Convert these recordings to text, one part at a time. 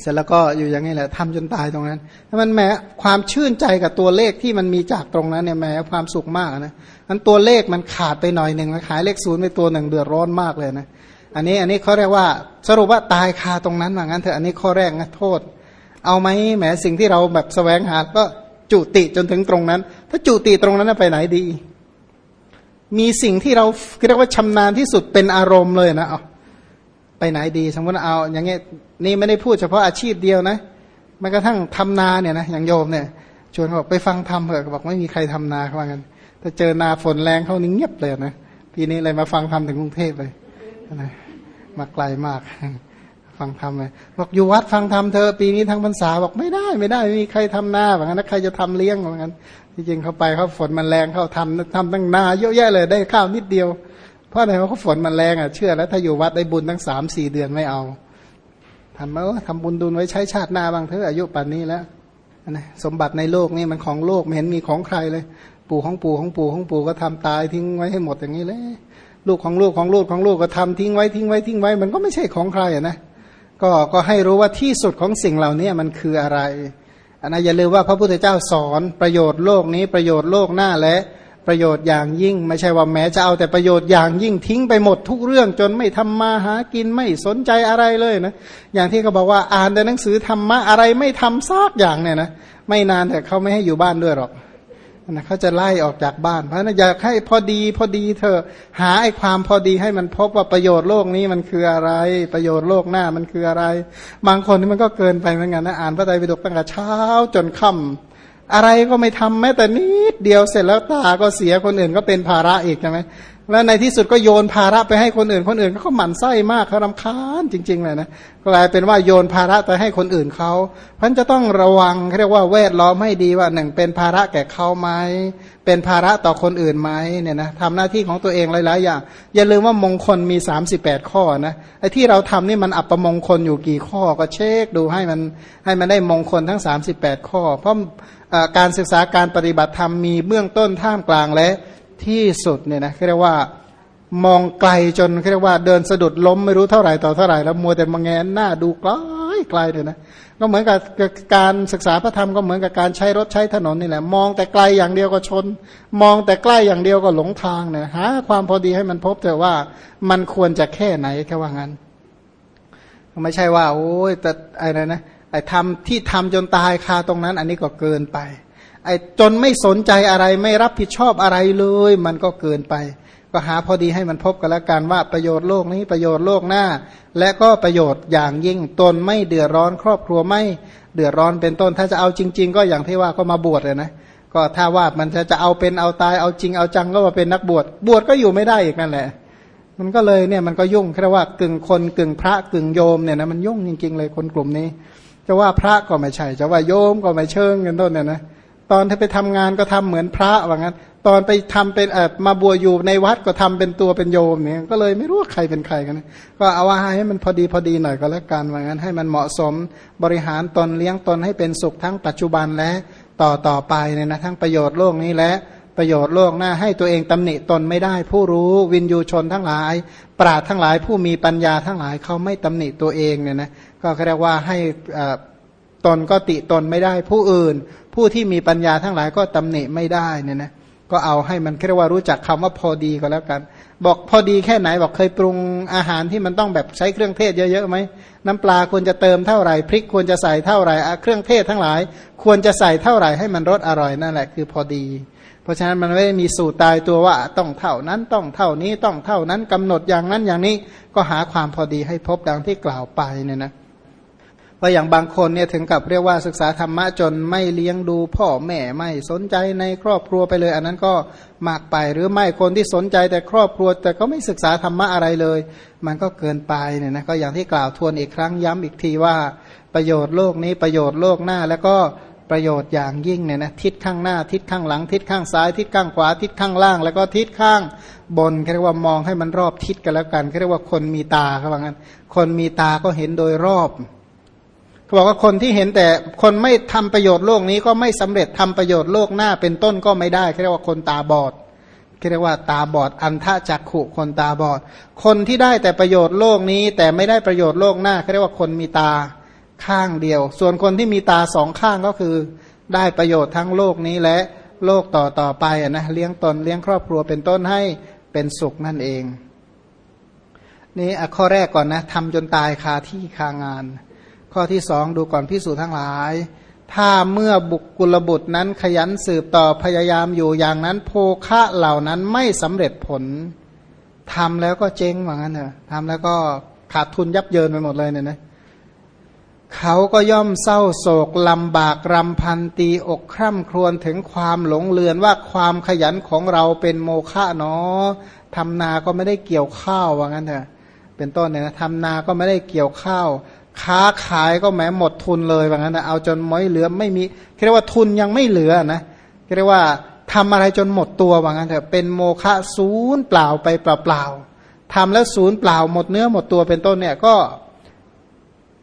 เสร็จแล้วก็อยู่อย่างนี้แหละทำจนตายตรงนั้นถ้ามันแม้ความชื่นใจกับตัวเลขที่มันมีจากตรงนั้นเนี่ยแม้ความสุขมากนะมันตัวเลขมันขาดไปหน่อยหนึ่งขายเลขศูนย์ไปตัวหนึ่งเดือดร้อนมากเลยนะ อันนี้อันนี้เขาเรียกว่าสรุปว่าตายคาตรงนั้นว่างั้นเถอะอันนี้ข้อแรกนะโทษ เอาไหมแหมสิ่งที่เราแบบแสวงหาก็จุติจนถึงตรงนั้น ถ้าจุติตรงนั้นไปไหนดี มีสิ่งที่เราเรียกว่าชำนาญที่สุดเป็นอารมณ์เลยนะเอา ไปไหนดี สมมติเอา อย่างเงี้ยนี่ไม่ได้พูดเฉพาะอาชีพเดียวนะแมันกระทั่งทำนาเนี่ยนะอย่างโยมเนี่ยชวนเขาบอกไปฟังทำเถอะบอกไม่มีใครทำนาเขาว่ากันถ้าเจอนาฝนแรงเขานิ่งเงียบเลยนะปีนี้เลยมาฟังทำถึงกรุงเทพเลยนะมาไกลมาก ฟังธรรมเลยบอกอยู่วัดฟังธรรมเธอปีนี้ทั้งพรรษาบอกไม่ได้ไม่ได้ไม่มีใครทำนาแบบนั้นใครจะทำเลี้ยงแบบนั้นที่จริงเขาไปเขาฝนมันแรงเขาทำทำตั้งนาเยอะแยะเลยได้ข้าวนิดเดียว ราะอะไรเพราะฝนมันแรงอะเชื่อแล้วถ้าอยู่วัดได้บุญตั้งสามสี่เดือนไม่เอาทำมาทำบุญดุลไว้ใช้ชาติหน้าบางเธอะอายุป่านนี้แล้วนะสมบัติในโลกนี่มันของโลกไม่เห็นมีของใครเลย ปู่ของปู่ของปู่ของปู่ก็ทำตายทิ้งไว้ให้หมดอย่างนี้เลยลูกของลูกของลูกของลูกก็ทำทิ้งไว้ทิ้งไว้ทิ้งไว้ มันก็ไม่ใช่ของใครอะนะก็ก็ให้รู้ว่าที่สุดของสิ่งเหล่านี้มันคืออะไรอันนั้นอย่าลืมว่าพระพุทธเจ้าสอนประโยชน์โลกนี้ประโยชน์โลกหน้าและ ประโยชน์อย่างยิ่ง ไม่ใช่ว่าแม้จะเอาแต่ประโยชน์อย่างยิ่งทิ้งไปหมดทุกเรื่องจนไม่ทำมาหากินไม่สนใจอะไรเลยนะอย่างที่เขาบอกว่าอ่านแต่หนังสือธรรมะอะไรไม่ทำซากอย่างเนี่ยนะไม่นานแต่เขาไม่ให้อยู่บ้านด้วยหรอกนะเขาจะไล่ออกจากบ้าน เพราะนั้นอยากให้พอดีพอดีเธอหาไอ้ความพอดีให้มันพบว่าประโยชน์โลกนี้มันคืออะไร ประโยชน์โลกหน้ามันคืออะไร บางคนนี่มันก็เกินไปเหมือนกันนะอ่านพระไตรปิฎกตั้งแต่เช้าจนค่ำ อะไรก็ไม่ทำแม้แต่นิดเดียวเสร็จแล้วตาก็เสียคนอื่นก็เป็นภาระอีกใช่ไหมแล้วในที่สุดก็โยนภาระไปให้คนอื่น คนอื่นเขาหมั่นไส้มากเขารำคาญจริงๆเลยนะกลายเป็นว่าโยนภาระไปให้คนอื่นเขาพราะจะต้องระวังเรียกว่าแวดล้อมให้ดีว่าหนึ่งเป็นภาระแก่เขาไหมเป็นภาระต่อคนอื่นไหมเนี่ยนะทำหน้าที่ของตัวเองหลายๆอย่างอย่าลืมว่ามงคลมี 38 ข้อนะไอ้ที่เราทำนี่มันอัปมงคลอยู่กี่ข้อก็เช็คดูให้มันให้มันได้มงคลทั้ง 38 ข้อ เพราะ การศึกษาการปฏิบัติธรรมมีเบื้องต้นท่ามกลางและที่สุดเนี่ยนะเรียกว่ามองไกลจนเรียกว่าเดินสะดุดล้มไม่รู้เท่าไหร่ต่อเท่าไหร่แล้วมัวแต่มองแงนหน้าดูไกลไกลเลยนะก็เหมือนกับการศึกษาพระธรรมก็เหมือนกับการใช้รถใช้ถนนนี่แหละ มองแต่ไกลอย่างเดียวก็ชน มองแต่ใกล้อย่างเดียวก็หลงทางเนี่ยหาความพอดีให้มันพบแต่ว่ามันควรจะแค่ไหนแค่ว่างั้น ไม่ใช่ว่า โอ้ยแต่อะไรนะ ไอ้ทำที่ทำจนตายคาตรงนั้น อันนี้ก็เกินไป ไอ้จนไม่สนใจอะไรไม่รับผิดชอบอะไรเลย มันก็เกินไป ก็หาพอดีให้มันพบกันแล้วกันว่าประโยชน์โลกนี้ประโยชน์โลกหน้า และก็ประโยชน์อย่างยิ่งตนไม่เดือดร้อนครอบครัวไม่เดือดร้อนเป็นต้น ถ้าจะเอาจริง ๆ ก็อย่างที่ว่าก็มาบวชเลยนะก็ถ้าว่ามันจะจะเอาเป็นเอาตายเอาจริงเอาจังก็มาเป็นนักบวชบวชก็อยู่ไม่ได้อีกนั่นแหละ มันก็เลยเนี่ยมันก็ยุ่งแค่ว่ากึ่งคนกึ่งพระกึ่งโยมเนี่ยนะมันยุ่งจริง ๆ เลยคนกลุ่มนี้ จะว่าพระก็ไม่ใช่ จะว่าโยมก็ไม่เชิงกันต้นเนี่ยนะตอนที่ไปทำงานก็ทำเหมือนพระว่างั้น ตอนไปทำเป็นเออมาบัวอยู่ในวัดก็ทำเป็นตัวเป็นโยมเนี่ยก็เลยไม่รู้ว่าใครเป็นใครกัน ก็เอาว่าให้มันพอดีพอดีหน่อยก็แล้วกันว่างั้น ให้มันเหมาะสมบริหารตนเลี้ยงตนให้เป็นสุขทั้งปัจจุบันและต่อต่อไปเนี่ยนะทั้งประโยชน์โลกนี้และ ประโยชน์โลกหน้าให้ตัวเองตำหนิตนไม่ได้ ผู้รู้วินยูชนทั้งหลาย ปราดทั้งหลายผู้มีปัญญาทั้งหลายเขาไม่ตำหนิตัวเองเนี่ยนะก็เรียกว่าให้ตนก็ติตนไม่ได้ ผู้อื่น ผู้ที่มีปัญญาทั้งหลายก็ตำหนิไม่ได้เนี่ยนะก็เอาให้มันเรียกว่ารู้จักคำว่าพอดีก็แล้วกัน บอกพอดีแค่ไหนบอกเคยปรุงอาหารที่มันต้องแบบใช้เครื่องเทศเยอะๆไหมน้ำปลาควรจะเติมเท่าไหร่พริกควรจะใส่เท่าไหร่เครื่องเทศทั้งหลาย ควรจะใส่เท่าไหร่ให้มันรสอร่อยนั่นแหละคือพอดี ราะฉะนั้นมันไม่ได้มีสูตรตายตัวว่าต้องเท่านั้นต้องเท่านี้ต้องเท่านั้นกำหนดอย่างนั้นอย่างนี้ก็หาความพอดีให้พบดังที่กล่าวไปเนี่ยนะว่าอย่างบางคนเนี่ยถึงกับเรียกว่าศึกษาธรรมะจนไม่เลี้ยงดูพ่อแม่ไม่สนใจในครอบครัวไปเลย อันนั้นก็มากไปหรือไม่คนที่สนใจแต่ครอบครัว แต่ก็ไม่ศึกษาธรรมะอะไรเลย มันก็เกินไปเนี่ยนะก็อย่างที่กล่าวทวนอีกครั้งย้ำอีกทีว่าประโยชน์โลกนี้ประโยชน์โลกหน้าแล้วก็ ประโยชน์อย่างยิ่งเนี่ยนะทิศข้างหน้าทิศข้างหลัง ทิศข้างซ้าย ทิศข้างขวา ทิศข้างล่าง แล้วก็ทิศข้างบนเรียกว่ามองให้มันรอบทิศกันแล้วกันเรียกว่าคนมีตาเขาบอกงั้นคนมีตาก็เห็นโดยรอบเขาบอกว่าคนที่เห็นแต่คนไม่ทำประโยชน์โลกนี้ก็ไม่สำเร็จทำประโยชน์โลกหน้าเป็นต้นก็ไม่ได้เรียกว่าคนตาบอดเรียกว่าตาบอดอันทะจักขุคนตาบอด คนที่ได้แต่ประโยชน์โลกนี้ แต่ไม่ได้ประโยชน์โลกหน้าเรียกว่าคนมีตา ข้างเดียว ส่วนคนที่มีตาสองข้างก็คือ ได้ประโยชน์ทั้งโลกนี้และโลกต่อต่อไปนะเลี้ยงตนเลี้ยงครอบครัวเป็นต้นให้เป็นสุขนั่นเอง นี่ข้อแรกก่อนนะทำจนตายคาที่คางาน ข้อที่สองดูก่อนพิสูจน์ทั้งหลาย ถ้าเมื่อบุคกุลบุตรนั้นขยันสืบต่อพยายามอยู่อย่างนั้น โภคะเหล่านั้นไม่สำเร็จผลทำแล้วก็เจ๊งว่างั้นเถอะทำแล้วก็ขาดทุนยับเยินไปหมดเลยเนี่ยนะ เขาก็ย่อมเศร้าโศกลำบากรำพันตีอกคร่ำครวญถึงความหลงเลือนว่าความขยันของเราเป็นโมฆะเนาะทำนาก็ไม่ได้เกี่ยวข้าวว่างั้นเถอะเป็นต้นเนี่ยนะทำนาก็ไม่ได้เกี่ยวข้าว ค้าขายก็แม้หมดทุนเลยว่างั้นนะเอาจนไม่เหลือไม่มีเรียกว่าทุนยังไม่เหลือนะเรียกว่าทำอะไรจนหมดตัวว่างั้นเถอะเป็นโมฆะศูนย์เปล่าไปเปล่าๆทำแล้วศูนย์เปล่าหมดเนื้อหมดตัวเป็นต้นเนี่ยก็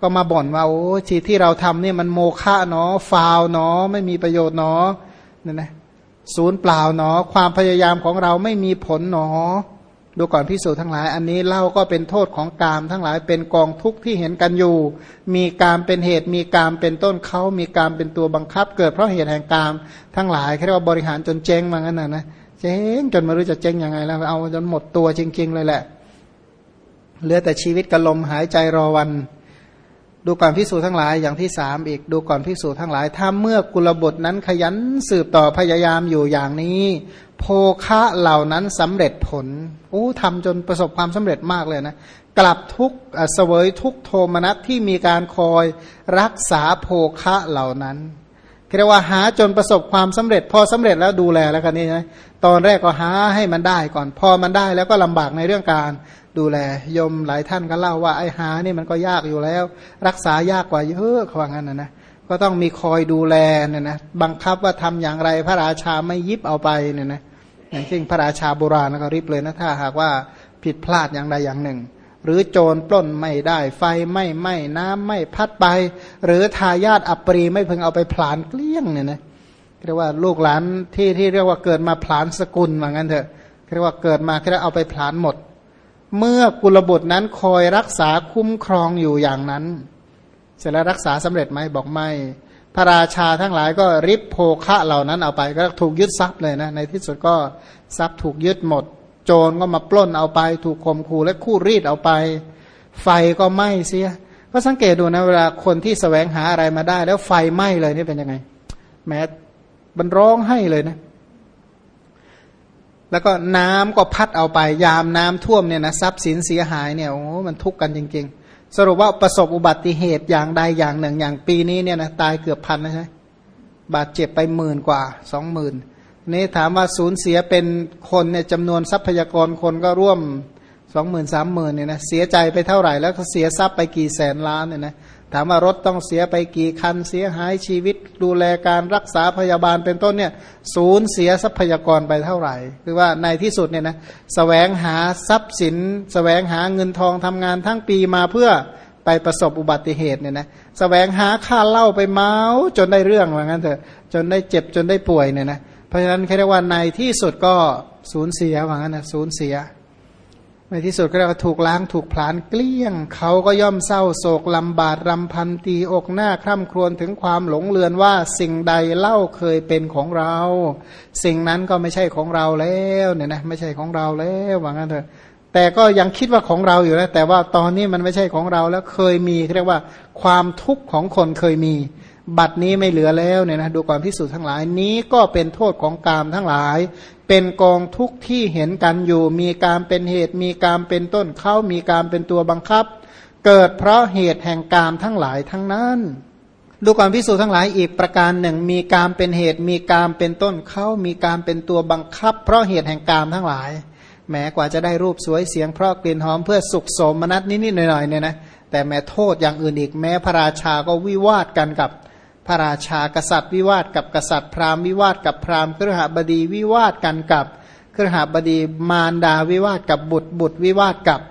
ก็มาบ่นว่าโอ้ชีที่เราทำเนี่ยมันโมฆะเนาะฟาวเนาะไม่มีประโยชน์เนาะเนี่ยนะศูนย์เปล่าเนาะความพยายามของเราไม่มีผลเนาะดูก่อนพิสูจน์ทั้งหลาย อันนี้เล่าก็เป็นโทษของกามทั้งหลายเป็นกองทุกข์ที่เห็นกันอยู่ มีกามเป็นเหตุมีกามเป็นต้นเขามีกามเป็นตัวบังคับ เกิดเพราะเหตุแห่งกามทั้งหลายเรียกว่าบริหารจนเจ๊งมางั้นนะนะเจ๊งจนไม่รู้จะเจ๊งยังไงแล้วเอาจนหมดตัวจริง ๆ เลยแหละเหลือแต่ชีวิตกระลมหายใจรอวัน ดูก่อนพิสูจทั้งหลายอย่างที่สามอีกดูก่อนพิสูจทั้งหลาย ถ้าเมื่อกุลบุตรนั้นขยันสืบต่อพยายามอยู่อย่างนี้ โภคะเหล่านั้นสำเร็จผลโอ้ทำจนประสบความสำเร็จมากเลยนะกลับทุกเสวยทุกโทมนัสที่มีการคอยรักษาโภคะเหล่านั้นเรียกว่าหาจนประสบความสำเร็จ พอสำเร็จแล้วดูแลแล้วกันนี่นะตอนแรกก็หาให้มันได้ก่อน พอมันได้แล้วก็ลำบากในเรื่องการ ดูแลยมหลายท่านก็เล่าว่าไอ้หานี่มันก็ยากอยู่แล้ว รักษายากกว่าเยอะเขาว่างั้นนะนะก็ต้องมีคอยดูแลเนี่ยนะบังคับว่าทำอย่างไรพระราชาไม่ยิบเอาไปเนี่ยนะอย่างเช่นพระราชาโบราณก็ริบเลยนะถ้าหากว่าผิดพลาดอย่างใดอย่างหนึ่ง หรือโจรปล้นไม่ได้ไฟไม่ไหม้น้ำไม่พัดไป หรือทายาทอัปรีไม่พึงเอาไปผลานเกลี้ยงเนี่ยนะเรียกว่าลูกหลานที่ที่เรียกว่าเกิดมาผลานสกุลเหมือนกันเถอะเรียกว่าเกิดมาแค่เอาไปผลานหมด เมื่อกุลบุตรนั้นคอยรักษาคุ้มครองอยู่อย่างนั้น เสร็จแล้วรักษาสำเร็จไหมบอกไม่ พระราชาทั้งหลายก็ริบโภคะเหล่านั้นเอาไปก็ถูกยึดทรัพย์เลยนะ ในที่สุดก็ทรัพย์ถูกยึดหมด โจรก็มาปล้นเอาไป ถูกข่มขู่และคู่รีดเอาไป ไฟก็ไหม้เสีย ก็สังเกตดูนะเวลาคนที่สแสวงหาอะไรมาได้ แล้วไฟไหม้เลยนี่เป็นยังไง แม้บันร้องให้เลยนะ แล้วก็น้ำก็พัดเอาไป ยามน้ำท่วมเนี่ยนะทรัพย์สินเสียหายเนี่ยโอ้มันทุกข์กันจริง ๆ สรุปว่าประสบอุบัติเหตุอย่างใดอย่างหนึ่ง อย่างปีนี้เนี่ยนะตายเกือบพันนะใช่บาดเจ็บไปหมื่นกว่าสองหมื่นนี่ถามว่าสูญเสียเป็นคนเนี่ยจำนวนทรัพยากรคนก็ร่วมสองหมื่นสามหมื่นเนี่ยนะเสียใจไปเท่าไหร่แล้วก็เสียทรัพย์ไปกี่แสนล้านเนี่ยนะ ถามว่ารถต้องเสียไปกี่คันเสียหายชีวิต ดูแลการรักษาพยาบาลเป็นต้นเนี่ยศูนย์เสียทรัพยากรไปเท่าไหร่ คือว่าในที่สุดเนี่ยนะสแสวงหาทรัพย์สินสแสวงหาเงินทองทำงานทั้งปีมาเพื่อไปประสบอุบัติเหตุเนี่ยนะสแสวงหาค่าเล่าไปเมาจนได้เรื่องว่างั้นเถอะจนได้เจ็บจนได้ป่วยเนี่ยนะเพราะฉะนั้นแค่ว่าในที่สุดก็สูญเสียว่างั้นนะสูญเสีย ในที่สุดก็เรียกว่าถูกล้างถูกผลาญเกลี้ยง เขาก็ย่อมเศร้าโศกลำบาดรำพันตีอกหน้าคร่ำครวญถึงความหลงเลือนว่าสิ่งใดเล่าเคยเป็นของเรา สิ่งนั้นก็ไม่ใช่ของเราแล้วเนี่ยนะไม่ใช่ของเราแล้วว่างั้นเถอะแต่ก็ยังคิดว่าของเราอยู่นะแต่ว่าตอนนี้มันไม่ใช่ของเราแล้วเคยมีเรียกว่า ความทุกข์ของคนเคยมี บัดนี้ไม่เหลือแล้วเนี่ยนะดูความพิสูจน์ทั้งหลายนี้ก็เป็นโทษของกามทั้งหลาย เป็นกองทุกข์ที่เห็นกันอยู่ มีการเป็นเหตุมีการเป็นต้นเข้ามีการเป็นตัวบังคับ เกิดเพราะเหตุแห่งกามทั้งหลายทั้งนั้นดูความพิสูจน์ทั้งหลายอีกประการหนึ่ง มีการเป็นเหตุมีการเป็นต้นเข้ามีการเป็นตัวบังคับ เพราะเหตุแห่งกามทั้งหลายแม้กว่าจะได้รูปสวยเสียงเพราะกลิ่นหอมเพื่อสุขสมนัตนิดๆหน่อยๆเนี่ยนะแต่แม้โทษอย่างอื่นอีกแม้พระราชาก็วิวาทกันกับ พระราชากษัตริย์วิวาทกับกษัตริย์ พราหมณ์วิวาทกับพราหมณ์ครหบดีวิวาทกันกับครหบดีมารดาวิวาทกับบุตรบุตรวิวาทกับ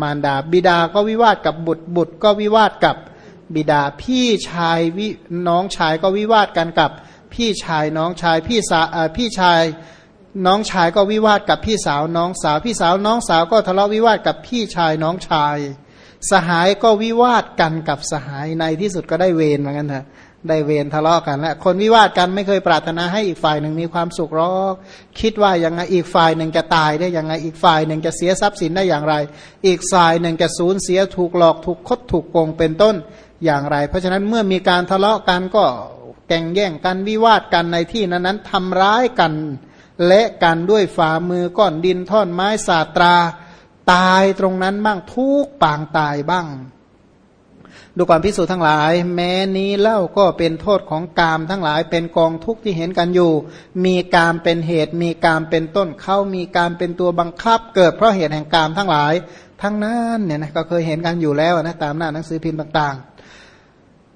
มารดา บิดาก็วิวาทกับบุตรบุตรก็วิวาทกับบิดาพี่ชายวิน้องชายก็วิวาทกันกับพี่ชายน้องชายพี่สาพี่ชายน้องชายก็วิวาทกับพี่สาวน้องสาวพี่สาวน้องสาวก็ทะเลาะวิวาทกับพี่ชายน้องชาย สหายก็วิวาทกันกับสหายในที่สุดก็ได้เวรเหมือนกันเถอะ ได้เวรทะเลาะกันแล้วคนวิวาทกันไม่เคยปรารถนาให้อีกฝ่ายหนึ่งมีความสุขหรอกคิดว่ายังไงอีกฝ่ายหนึ่งจะตายได้ยังไงอีกฝ่ายหนึ่งจะเสียทรัพย์สินได้อย่างไร อีกฝ่ายหนึ่งจะสูญเสียถูกหลอกถูกคดถูกโกงเป็นต้นอย่างไร เพราะฉะนั้นเมื่อมีการทะเลาะกันก็แก่งแย่งกันวิวาทกันในที่นั้นนั้นทำร้ายกันและกันด้วยฝ่ามือก้อนดินท่อนไม้สาตรา ตายตรงนั้นบ้างทุกปางตายบ้าง ดูความพิสูจน์ทั้งหลาย แม้นี้เล่าก็เป็นโทษของกามทั้งหลาย เป็นกองทุกข์ที่เห็นกันอยู่ มีกามเป็นเหตุ มีกามเป็นต้นเข้ามีกามเป็นตัวบังคับ เกิดเพราะเหตุแห่งกามทั้งหลาย ทั้งนั้นเนี่ยนะก็เคยเห็นกันอยู่แล้วนะตามหน้าหนังสือพิมพ์ต่างๆ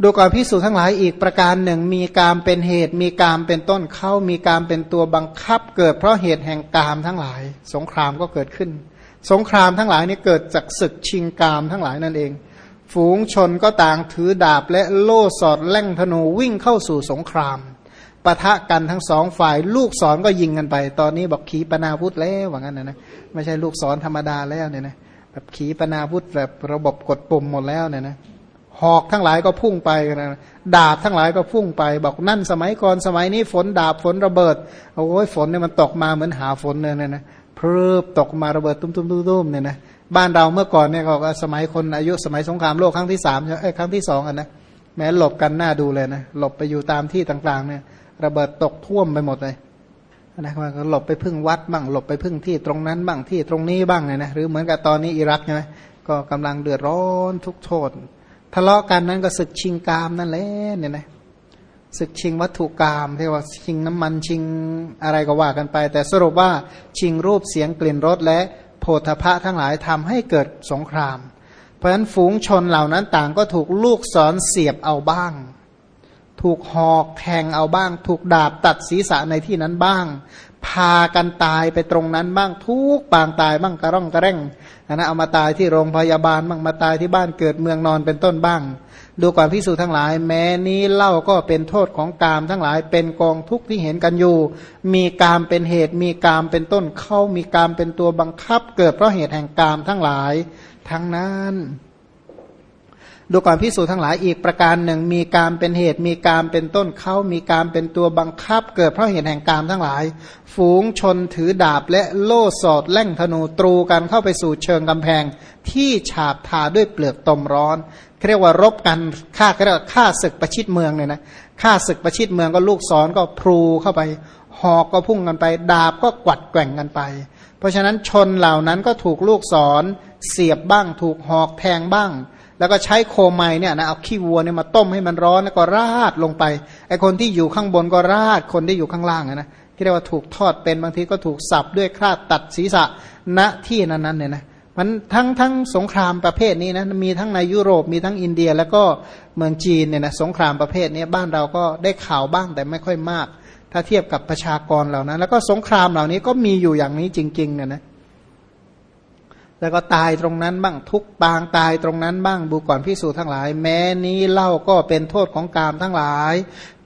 ดูความพิสูจน์ทั้งหลายอีกประการหนึ่ง มีกามเป็นเหตุ มีกามเป็นต้นเข้ามีกามเป็นตัวบังคับ เกิดเพราะเหตุแห่งกามทั้งหลาย สงครามก็เกิดขึ้น สงครามทั้งหลายนี่เกิดจากศึกชิงกามทั้งหลายนั่นเอง ฝูงชนก็ต่างถือดาบและโล่สอดแล่งธนูวิ่งเข้าสู่สงครามปะทะกันทั้งสองฝ่ายลูกศรก็ยิงกันไป ตอนนี้บอกขีปนาวุธแล้วว่างั้นนะนะไม่ใช่ลูกศรธรรมดาแล้วเนี่ยนะแบบขีปนาวุธแบบระบบกดปุ่มหมดแล้วเนี่ยนะหอกทั้งหลายก็พุ่งไปนะดาบทั้งหลายก็พุ่งไป บอกนั่นสมัยก่อนสมัยนี้ฝนดาบฝนระเบิดโอ้ยฝนเนี่ยมันตกมาเหมือนหาฝนเนี่ยนะเพลิบตกมาระเบิดตุ้มๆๆเนี่ยนะ บ้านเราเมื่อก่อนเนี่ยเขาก็สมัยคนอายุสมัยสงครามโลกครั้งที่สามใช่ไหมครั้งที่สองอะนะแม้หลบกันหน้าดูเลยนะหลบไปอยู่ตามที่ต่างๆ เนี่ย ระเบิดตกท่วมไปหมดเลยนะมันก็หลบไปพึ่งวัดบ้างหลบไปพึ่งที่ตรงนั้นบ้างที่ตรงนี้บ้างเนี่ยนะหรือเหมือนกับตอนนี้อิรักใช่ไหมก็กำลังเดือดร้อนทุกโทษทะเลาะกันนั้นก็ศึกชิงกามนั่นแหละเนี่ยนะศึกชิงวัตถุกรรมที่ว่าชิงน้ำมันชิงอะไรก็ว่ากันไป แต่สรุปว่าชิงรูปเสียงกลิ่นรสและ โพธพะทั้งหลายทำให้เกิดสงคราม เพราะฉะนั้นฝูงชนเหล่านั้นต่างก็ถูกลูกศรเสียบเอาบ้าง ถูกหอกแทงเอาบ้าง ถูกดาบตัดศีรษะในที่นั้นบ้าง พากันตายไปตรงนั้นบ้างทุกปางตายบ้างกระร่องกระแร่งนะเอามาตายที่โรงพยาบาลบ้างมาตายที่บ้านเกิดเมืองนอนเป็นต้นบ้าง ดูก่อนพิสูจทั้งหลาย แม้นี้เล่าก็เป็นโทษของกามทั้งหลาย เป็นกองทุกข์ที่เห็นกันอยู่ มีกามเป็นเหตุ มีกามเป็นต้นเข้ามีกามเป็นตัวบังคับ เกิดเพราะเหตุแห่งกามทั้งหลาย ทั้งนั้น ดูก่อนพิสูจนทั้งหลายอีกประการหนึ่ง มีการเป็นเหตุมีการเป็นต้นเขามีการเป็นตัวบังคับ เกิดเพราะเหตุแห่งการทั้งหลาย ฝูงชนถือดาบและโล่สอดแล่งธนูตรูกันเข้าไปสู่เชิงกำแพง ที่ฉาบทาด้วยเปลือกตมร้อนเรียกว่ารบกันฆ่าเรียกว่าฆ่าศึกประชิดเมืองเนี่ยนะฆ่าศึกประชิดเมืองก็ลูกศรก็พลูเข้าไป หอกก็พุ่งกันไป ดาบก็กวัดแกว่งกันไป เพราะฉะนั้นชนเหล่านั้นก็ถูกลูกศรเสียบบ้าง ถูกหอกแทงบ้าง แล้วก็ใช้โคไมเนี่ยนะเอาขี้วัวเนี่ยมาต้มให้มันร้อนแล้วก็ราดลงไปไอคนที่อยู่ข้างบนก็ราดคนที่อยู่ข้างล่างนะที่เรียกว่าถูกทอดเป็นบางทีก็ถูกสับด้วยคราดตัดศีรษะณที่นั้นๆเนี่ยนะมันทั้งทั้งสงครามประเภทนี้นะมีทั้งในยุโรปมีทั้งอินเดีย แล้วก็เมืองจีนเนี่ยนะสงครามประเภทนี้บ้านเราก็ได้ข่าวบ้างแต่ไม่ค่อยมาก ถ้าเทียบกับประชากรเหล่านั้น แล้วก็สงครามเหล่านี้ก็มีอยู่อย่างนี้จริงๆเนี่ยนะ แล้วก็ตายตรงนั้นบ้างทุกปางตายตรงนั้นบ้างบุก่อนพิสูจทั้งหลาย แม้นี้เล่าก็เป็นโทษของกามทั้งหลาย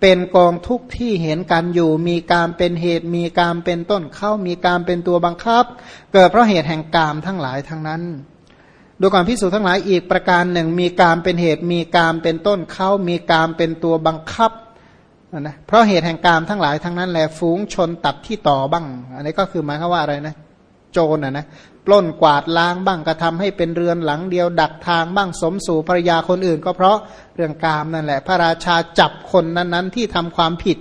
เป็นกองทุกที่เห็นกันอยู่มีการเป็นเหตุมีการเป็นต้นเข้ามีการเป็นตัวบังคับ เกิดเพราะเหตุแห่งกามทั้งหลายทั้งนั้นดูก่อนพิสูจทั้งหลายอีกประการหนึ่ง มีการเป็นเหตุมีการเป็นต้นเข้ามีการเป็นตัวบังคับนะเพราะเหตุแห่งกามทั้งหลายทั้งนั้นแหละฝูงชนตัดที่ต่อบ้าง อันนี้ก็คือหมายความว่าอะไรนะ โจรนะนะปล้นกวาดล้างบ้างกระทาให้เป็นเรือนหลังเดียว ดักทางบ้างสมสู่ภรยาคนอื่น ก็เพราะเรื่องกามนั่นแหละ พระราชาจับคนนั้นๆ ที่ทำความผิด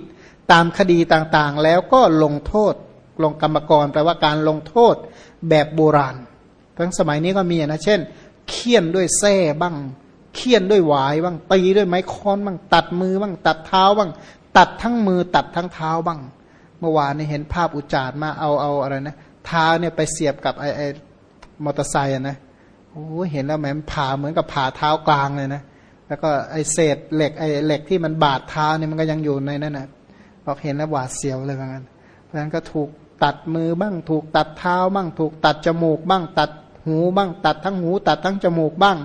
ตามคดีต่างๆ แล้วก็ลงโทษลงกรรมกรแปลว่าการลงโทษแบบโบราณ ทั้งสมัยนี้ก็มีนะเช่นเคี่ยนด้วยแส้บ้างเคี่ยนด้วยหวายบ้างตีด้วยไม้ค้อนบ้างตัดมือบ้างตัดเท้าบ้างตัดทั้งมือตัดทั้งเท้าบ้าง เมื่อวานนี้เห็นภาพอุจารมาเอาเอาอะไรนะ เท้าเนี่ยไปเสียบกับไอไอมอเตอร์ไซค์นะโอ้เห็นแล้วแหมผ่าเหมือนกับผ่าเท้ากลางเลยนะแล้วก็ไอเศษเหล็กไอเหล็กที่มันบาดเท้าเนี่ยมันก็ยังอยู่ในนั้นนะบอกเห็นแล้วหวาดเสียวเลยเหมือนกันเพราะฉะนั้นก็ถูกตัดมือบ้าง ถูกตัดเท้าบ้าง ถูกตัดจมูกบ้าง ตัดหูบ้าง ตัดทั้งหู ตัดทั้งจมูกบ้าง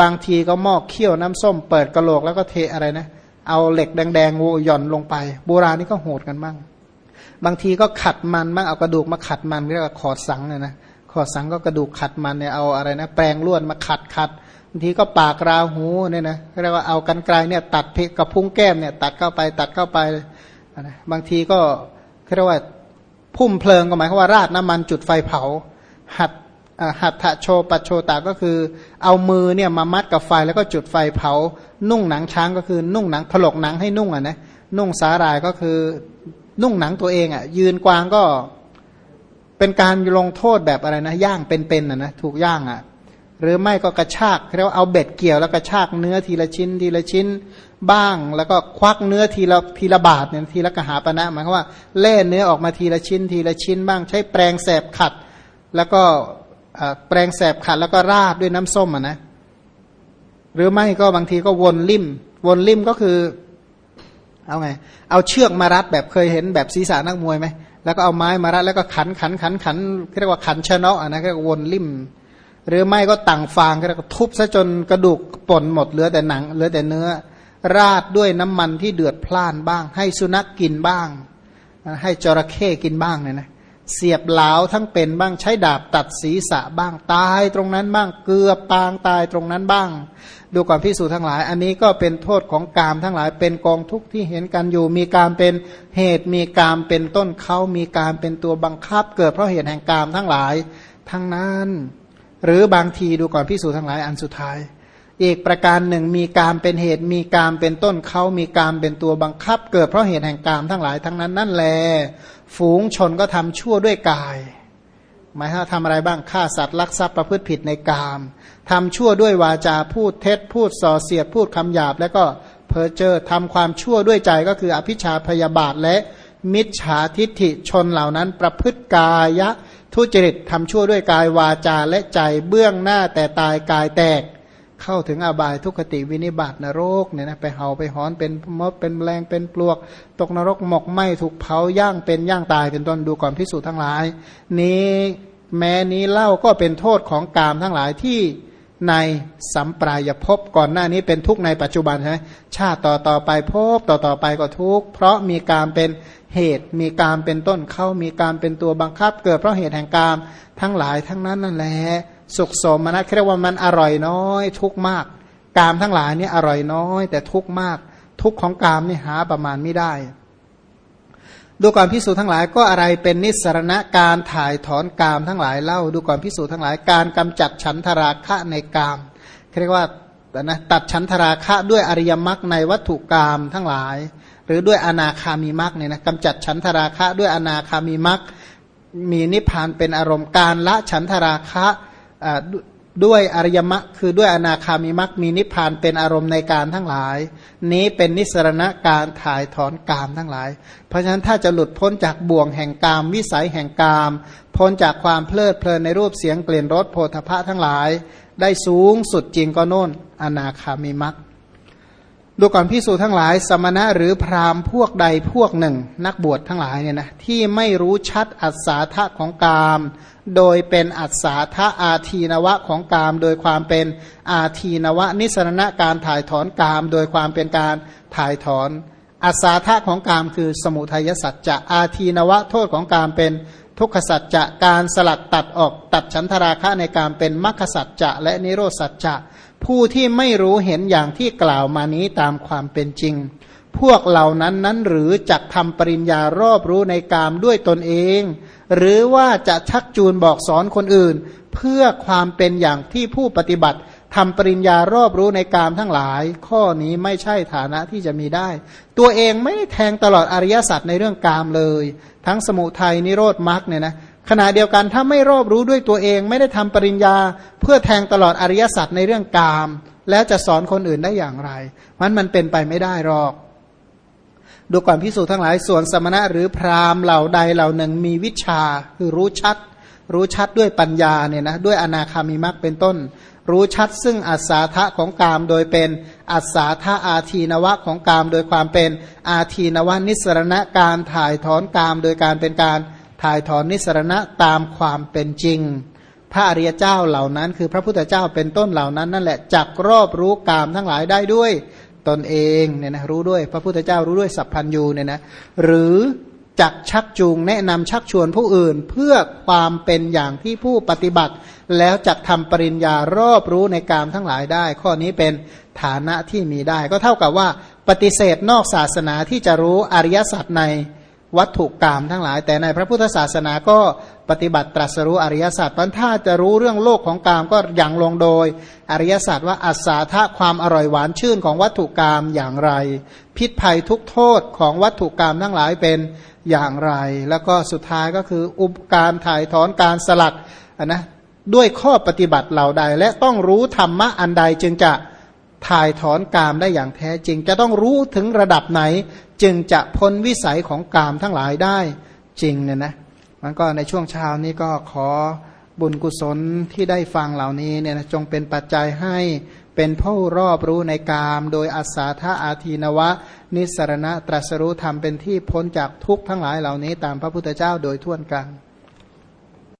บางทีก็มอกเคี่ยวน้ำส้มเปิดกระโหลกแล้วก็เทอะไรนะ เอาเหล็กแดงๆหย่อนลงไป โบราณนี่ก็โหดกันบ้าง บางทีก็ขัดมันบ้างเอากระดูกมาขัดมันเรียกว่าขอดสังเนี่ยนะขอดสังก็กระดูกขัดมันเนี่ยเอาอะไรนะแปรงลวดมาขัดขัดบางทีก็ปากราหูเนี่ยนะเรียกว่าเอากันไกลเนี่ยตัดเพกับพุ้งแก้มเนี่ยตัดเข้าไปตัดเข้าไปนะบางทีก็เรียกว่าพุ่มเพลิงก็หมายความว่าราดน้ำมันจุดไฟเผา หัดหัตถโชปัโชตาก็คือ เอามือเนี่ยมามัดกับไฟแล้วก็จุดไฟเผา นุ่งหนังช้างก็คือนุ่งหนังถลกหนังให้นุ่งอะนะนุ่งสาหร่ายก็คือ นุ่งหนังตัวเองอะ ยืนกวางก็เป็นการลงโทษแบบอะไรนะ ย่างเป็นๆอะนะถูกย่างอะ หรือไม่ก็กระชากเรียกว่าเอาเบ็ดเกี่ยวแล้วกระชากเนื้อทีละชิ้น ทีละชิ้นบ้าง แล้วก็ควักเนื้อทีละทีละบาทเนี่ยทีละกระหาปณะหมายความว่าเล่เนื้อออกมาทีละชิ้น ทีละชิ้น บ้าง ใช้แปรงแสบขัด แล้วก็แปรงแสบขัดแล้วก็ราดด้วยน้ำส้มอะนะหรือไม่ก็บางทีก็วนลิ่ม วนลิ่มก็คือ เอาไง เอาเชือกมารัดแบบเคยเห็นแบบศีรษะนักมวยไหมแล้วก็เอาไม้มารัดแล้วก็ขันขันขันขันเรียกว่าขันชนะอะนะก็วนลิ่ม หรือไม่ก็ต่างฟางก็ทุบซะจนกระดูกป่นหมดเหลือแต่หนังเหลือแต่เนื้อ ราดด้วยน้ำมันที่เดือดพล่านบ้าง ให้สุนัขกกินบ้าง ให้จระเข้กินบ้างเนี่ยนะ เสียบเหลาทั้งเป็นบ้างใช้ดาบตัดศีรษะบ้างตายตรงนั้นบ้างเกือบปางตายตรงนั้นบ้าง ดูก่อนพิสูจน์ทั้งหลาย อันนี้ก็เป็นโทษของกามทั้งหลายเป็นกองทุกข์ที่เห็นกันอยู่ มีการเป็นเหตุมีการเป็นต้นเขามีการเป็นตัวบังคับ เกิดเพราะเหตุแห่งกามทั้งหลายทั้งนั้น หรือบางทีดูก่อนพิสูจทั้งหลายอันสุดท้าย อีกประการหนึ่งมีการเป็นเหตุมีการเป็นต้นเขามีการเป็นตัวบังคับ เกิดเพราะเหตุแห่งกามทั้งหลายทั้งนั้นนั่นแล ฝูงชนก็ทำชั่วด้วยกาย หมายถึงทำอะไรบ้างฆ่าสัตว์ลักทรัพย์ประพฤติผิดในกามทำชั่วด้วยวาจาพูดเท็จ พูดส่อเสียดพูดคำหยาบ แล้วก็เพอเจอทำความชั่วด้วยใจก็คืออภิชาพยาบาทและมิจฉาทิฏฐิชนเหล่านั้นประพฤติกายะ ทุจริตทำชั่วด้วยกายวาจาและใจเบื้องหน้าแต่ตายกายแตก เข้าถึงอบายทุกขติวินิบาตนรกเนี่ยนะไปเห่าไปหอนเป็นมดเป็นแรงเป็นปลวก ตกนรกหมกไหมถูกเผาย่างเป็นย่างตายเป็นต้นดูก่อนพิสูจน์ทั้งหลาย นี้แม้นี้เล่าก็เป็นโทษของกามทั้งหลายที่ในสัมปรายภพก่อนหน้านี้เป็นทุกข์ในปัจจุบันใช่ไหมชาติต่อต่อไปภพต่อต่อไปก็ทุกข์เพราะมีการเป็นเหตุมีการเป็นต้นเข้ามีการเป็นตัวบังคับ เกิดเพราะเหตุแห่งกามทั้งหลายทั้งนั้นนั่นแหละ สุขสมนะเรียกว่ามันอร่อยน้อย ทุกมาก กามทั้งหลายนี่อร่อยน้อย แต่ทุกมาก ทุกของกามนี่หาประมาณไม่ได้ ดูก่อนพิสูจน์ทั้งหลายก็อะไรเป็นนิสรณะการถ่ายถอนกามทั้งหลายเล่า ดูก่อนพิสูจน์ทั้งหลายการกำจัดฉันทราคะในกามเรียกว่านะตัดฉันทราคะด้วยอริยมรรคในวัตถุกามทั้งหลาย หรือด้วยอนาคามีมรรคเนี่ยนะกำจัดฉันทราคะด้วยอนาคามีมรรคมีนิพพานเป็นอารมณ์การละฉันทราคะ ด้วยอริยมรรคคือด้วยอนาคามีมรรคมีนิพพานเป็นอารมณ์ในการทั้งหลาย นี้เป็นนิสรณะการถ่ายถอนกามทั้งหลาย เพราะฉะนั้นถ้าจะหลุดพ้นจากบ่วงแห่งกาม วิสัยแห่งกาม พ้นจากความเพลิดเพลินในรูปเสียงเปลี่ยนรสโพธพะทั้งหลาย ได้สูงสุดจริงก็โน่นอนาคามีมรรคดูก่อนพิสูจทั้งหลาย สมณะหรือพราหมณ์พวกใดพวกหนึ่ง นักบวชทั้งหลายเนี่ยนะที่ไม่รู้ชัดอัศาธาของกาม โดยเป็นอัศาธาอาทีนวะของกาม โดยความเป็นอาทีนวะ นิสรณะการถ่ายถอนกาม โดยความเป็นการถ่ายถอนอัศาธาของกามคือสมุทัยสัจจะอาทีนวะโทษของกามเป็นทุกขสัจจะการสลัดตัดออกตัดฉันทราคะในการเป็นมรรคสัจจะและนิโรสัจจะผู้ที่ไม่รู้เห็นอย่างที่กล่าวมานี้ตามความเป็นจริง พวกเหล่านั้นนั้นหรือจะทำปริญญารอบรู้ในกามด้วยตนเอง หรือว่าจะชักจูนบอกสอนคนอื่น เพื่อความเป็นอย่างที่ผู้ปฏิบัติทำปริญญารอบรู้ในกามทั้งหลาย ข้อนี้ไม่ใช่ฐานะที่จะมีได้ ตัวเองไม่ได้แทงตลอดอริยสัจในเรื่องกามเลย ทั้งสมุทัยนิโรธมรรคเนี่ยนะขณะเดียวกันถ้าไม่รอบรู้ด้วยตัวเองไม่ได้ทำปริญญา เพื่อแทงตลอดอริยสัจในเรื่องกาม แล้วจะสอนคนอื่นได้อย่างไรมันมันเป็นไปไม่ได้หรอก ดูก่อนพิสูจน์ทั้งหลายส่วนสมณะหรือพราหมณ์เหล่าใดเหล่าหนึ่งมีวิชาคือรู้ชัด รู้ชัดด้วยปัญญาเนี่ยนะด้วยอนาคามิมักเป็นต้น รู้ชัดซึ่งอัศาธะของกามโดยเป็นอัศาธาอาทีนวะของกามโดยความเป็นอาทีนวะนิสรณะการถ่ายถอนกามโดยการเป็นการถ่ายถอนนิสรณะตามความเป็นจริง พระอริยเจ้าเหล่านั้น คือพระพุทธเจ้าเป็นต้นเหล่านั้นนั่นแหละจักรอบรู้กามทั้งหลายได้ด้วย ตนเองเนี่ยนะรู้ด้วย พระพุทธเจ้ารู้ด้วยสัพพัญยูเนี่ยนะหรือจักชักจูงแนะนำชักชวนผู้อื่นเพื่อความเป็นอย่างที่ผู้ปฏิบัติ แล้วจักทำปริญญารอบรู้ในกามทั้งหลายได้ ข้อนี้เป็นฐานะที่มีได้ ก็เท่ากับว่าปฏิเสธนอกศาสนาที่จะรู้อริยสัจใน วัตถุกรรมทั้งหลาย แต่ในพระพุทธศาสนาก็ปฏิบัติตรัสรู้อริยสัจพันถ้าจะรู้เรื่องโลกของกามก็อย่างลงโดย อริยสัจว่าอัศาธาความอร่อยหวานชื่นของวัตถุกรรมอย่างไร พิษภัยทุกโทษของวัตถุกรรมทั้งหลายเป็นอย่างไร แล้วก็สุดท้ายก็คืออุปการถ่ายถอนการสลัดนะด้วยข้อปฏิบัติเหล่าใด และต้องรู้ธรรมะอันใดจึงจะ ถ่ายถอนกามได้อย่างแท้จริง จะต้องรู้ถึงระดับไหน จึงจะพ้นวิสัยของกามทั้งหลายได้จริงเนี่ยนะมันก็ในช่วงเช้านี้ก็ขอบุญกุศลที่ได้ฟังเหล่านี้เนี่ยนะจงเป็นปัจจัยให้เป็นผู้รอบรู้ในกาม โดยอาสาธาอาทีนวะ นิสรณะตรัสรู้ธรรมเป็นที่พ้นจากทุกข์ทั้งหลายเหล่านี้ตามพระพุทธเจ้าโดยทั่วกัน